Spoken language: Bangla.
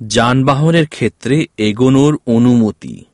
যানবাহনের ক্ষেত্রে এগোনোর অনুমতি।